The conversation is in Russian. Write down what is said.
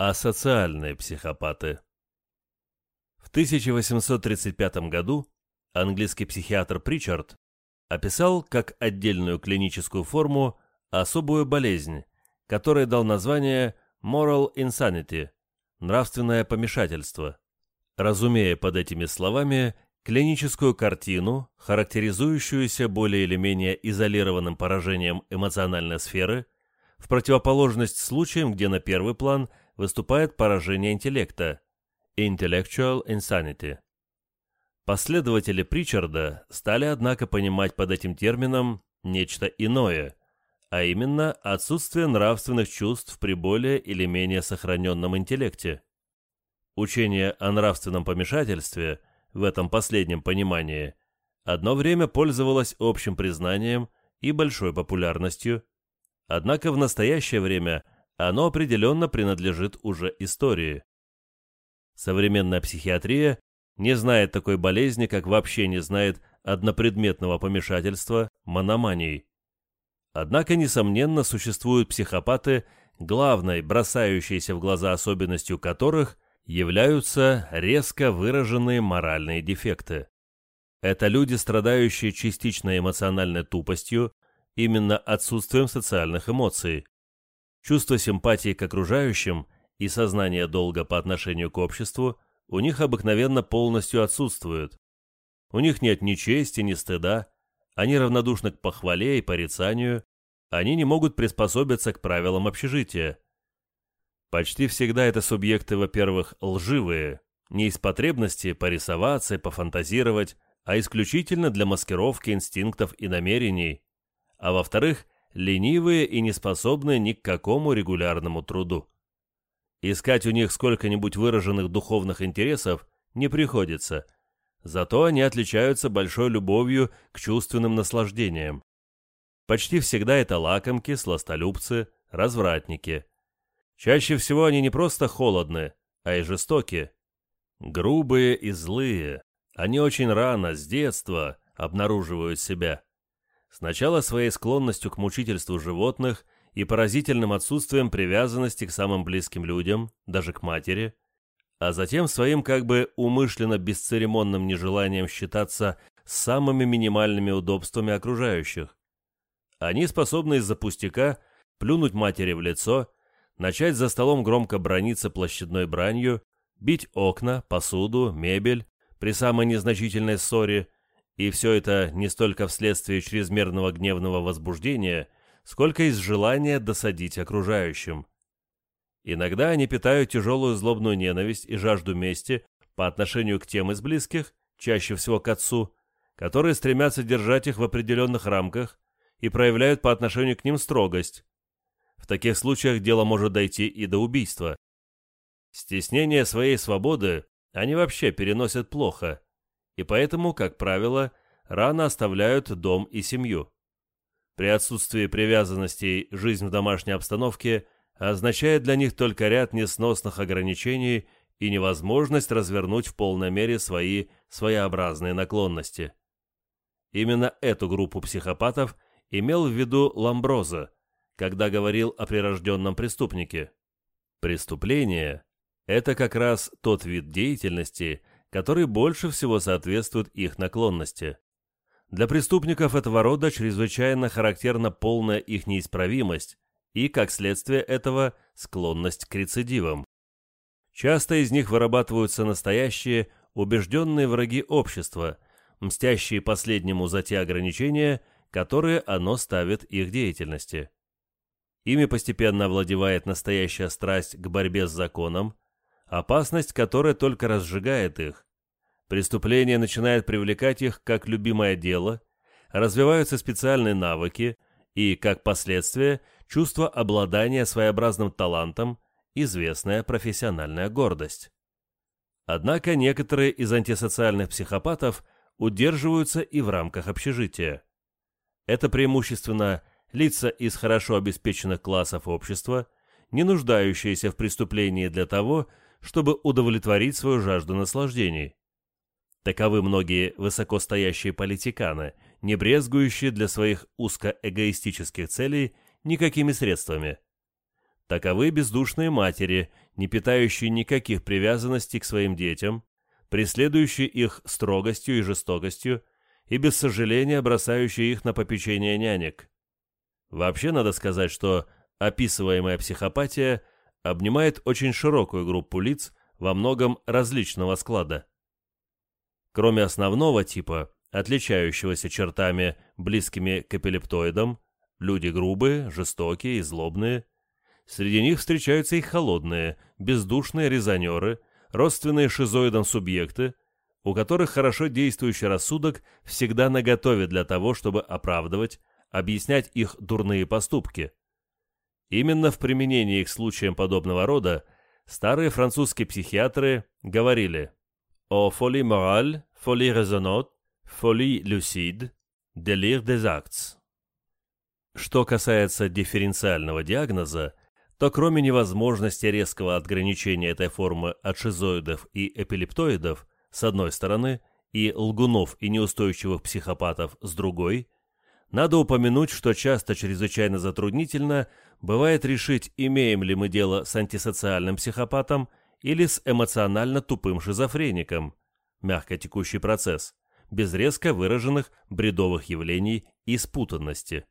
Асоциальные психопаты. В 1835 году английский психиатр Причард описал как отдельную клиническую форму особую болезнь, которой дал название moral insanity – нравственное помешательство, разумея под этими словами клиническую картину, характеризующуюся более или менее изолированным поражением эмоциональной сферы, в противоположность случаям, где на первый план – выступает поражение интеллекта intellectual insanity. Последователи Причарда стали, однако, понимать под этим термином нечто иное, а именно отсутствие нравственных чувств при более или менее сохраненном интеллекте. Учение о нравственном помешательстве в этом последнем понимании одно время пользовалось общим признанием и большой популярностью, однако в настоящее время – оно определенно принадлежит уже истории. Современная психиатрия не знает такой болезни, как вообще не знает однопредметного помешательства, мономании. Однако, несомненно, существуют психопаты, главной, бросающейся в глаза особенностью которых являются резко выраженные моральные дефекты. Это люди, страдающие частично эмоциональной тупостью, именно отсутствием социальных эмоций. Чувство симпатии к окружающим и сознание долга по отношению к обществу у них обыкновенно полностью отсутствуют. У них нет ни чести, ни стыда, они равнодушны к похвале и порицанию, они не могут приспособиться к правилам общежития. Почти всегда это субъекты, во-первых, лживые, не из потребности порисоваться и пофантазировать, а исключительно для маскировки инстинктов и намерений, а во-вторых, ленивые и неспособные ни к какому регулярному труду. Искать у них сколько-нибудь выраженных духовных интересов не приходится, зато они отличаются большой любовью к чувственным наслаждениям. Почти всегда это лакомки, сластолюбцы, развратники. Чаще всего они не просто холодны, а и жестоки. Грубые и злые, они очень рано, с детства, обнаруживают себя сначала своей склонностью к мучительству животных и поразительным отсутствием привязанности к самым близким людям, даже к матери, а затем своим как бы умышленно бесцеремонным нежеланием считаться с самыми минимальными удобствами окружающих. Они способны из-за пустяка плюнуть матери в лицо, начать за столом громко брониться площадной бранью, бить окна, посуду, мебель при самой незначительной ссоре – и все это не столько вследствие чрезмерного гневного возбуждения, сколько из желания досадить окружающим. Иногда они питают тяжелую злобную ненависть и жажду мести по отношению к тем из близких, чаще всего к отцу, которые стремятся держать их в определенных рамках и проявляют по отношению к ним строгость. В таких случаях дело может дойти и до убийства. Стеснение своей свободы они вообще переносят плохо – и поэтому, как правило, рано оставляют дом и семью. При отсутствии привязанностей жизнь в домашней обстановке означает для них только ряд несносных ограничений и невозможность развернуть в полной мере свои своеобразные наклонности. Именно эту группу психопатов имел в виду Ламброза, когда говорил о прирожденном преступнике. Преступление – это как раз тот вид деятельности, который больше всего соответствует их наклонности. Для преступников этого рода чрезвычайно характерна полная их неисправимость и, как следствие этого, склонность к рецидивам. Часто из них вырабатываются настоящие, убежденные враги общества, мстящие последнему за те ограничения, которые оно ставит их деятельности. Ими постепенно овладевает настоящая страсть к борьбе с законом, опасность которая только разжигает их. Преступление начинает привлекать их как любимое дело, развиваются специальные навыки и, как последствие, чувство обладания своеобразным талантом, известная профессиональная гордость. Однако некоторые из антисоциальных психопатов удерживаются и в рамках общежития. Это преимущественно лица из хорошо обеспеченных классов общества, не нуждающиеся в преступлении для того, чтобы удовлетворить свою жажду наслаждений. Таковы многие высокостоящие политиканы, не брезгующие для своих узкоэгоистических целей никакими средствами. Таковы бездушные матери, не питающие никаких привязанностей к своим детям, преследующие их строгостью и жестокостью и без сожаления бросающие их на попечение нянек. Вообще надо сказать, что описываемая психопатия обнимает очень широкую группу лиц во многом различного склада. Кроме основного типа, отличающегося чертами, близкими к эпилептоидам, люди грубые, жестокие и злобные. Среди них встречаются и холодные, бездушные резонеры, родственные шизоидам субъекты, у которых хорошо действующий рассудок всегда наготове для того, чтобы оправдывать, объяснять их дурные поступки. Именно в применении к случаям подобного рода старые французские психиатры говорили «О folie morale, folie raisonnante, folie lucide, délire des actes». Что касается дифференциального диагноза, то кроме невозможности резкого отграничения этой формы от шизоидов и эпилептоидов с одной стороны и лгунов и неустойчивых психопатов с другой, надо упомянуть, что часто чрезвычайно затруднительно бывает решить, имеем ли мы дело с антисоциальным психопатом или с эмоционально тупым шизофреником, мягко текущий процесс, без резко выраженных бредовых явлений и спутанности.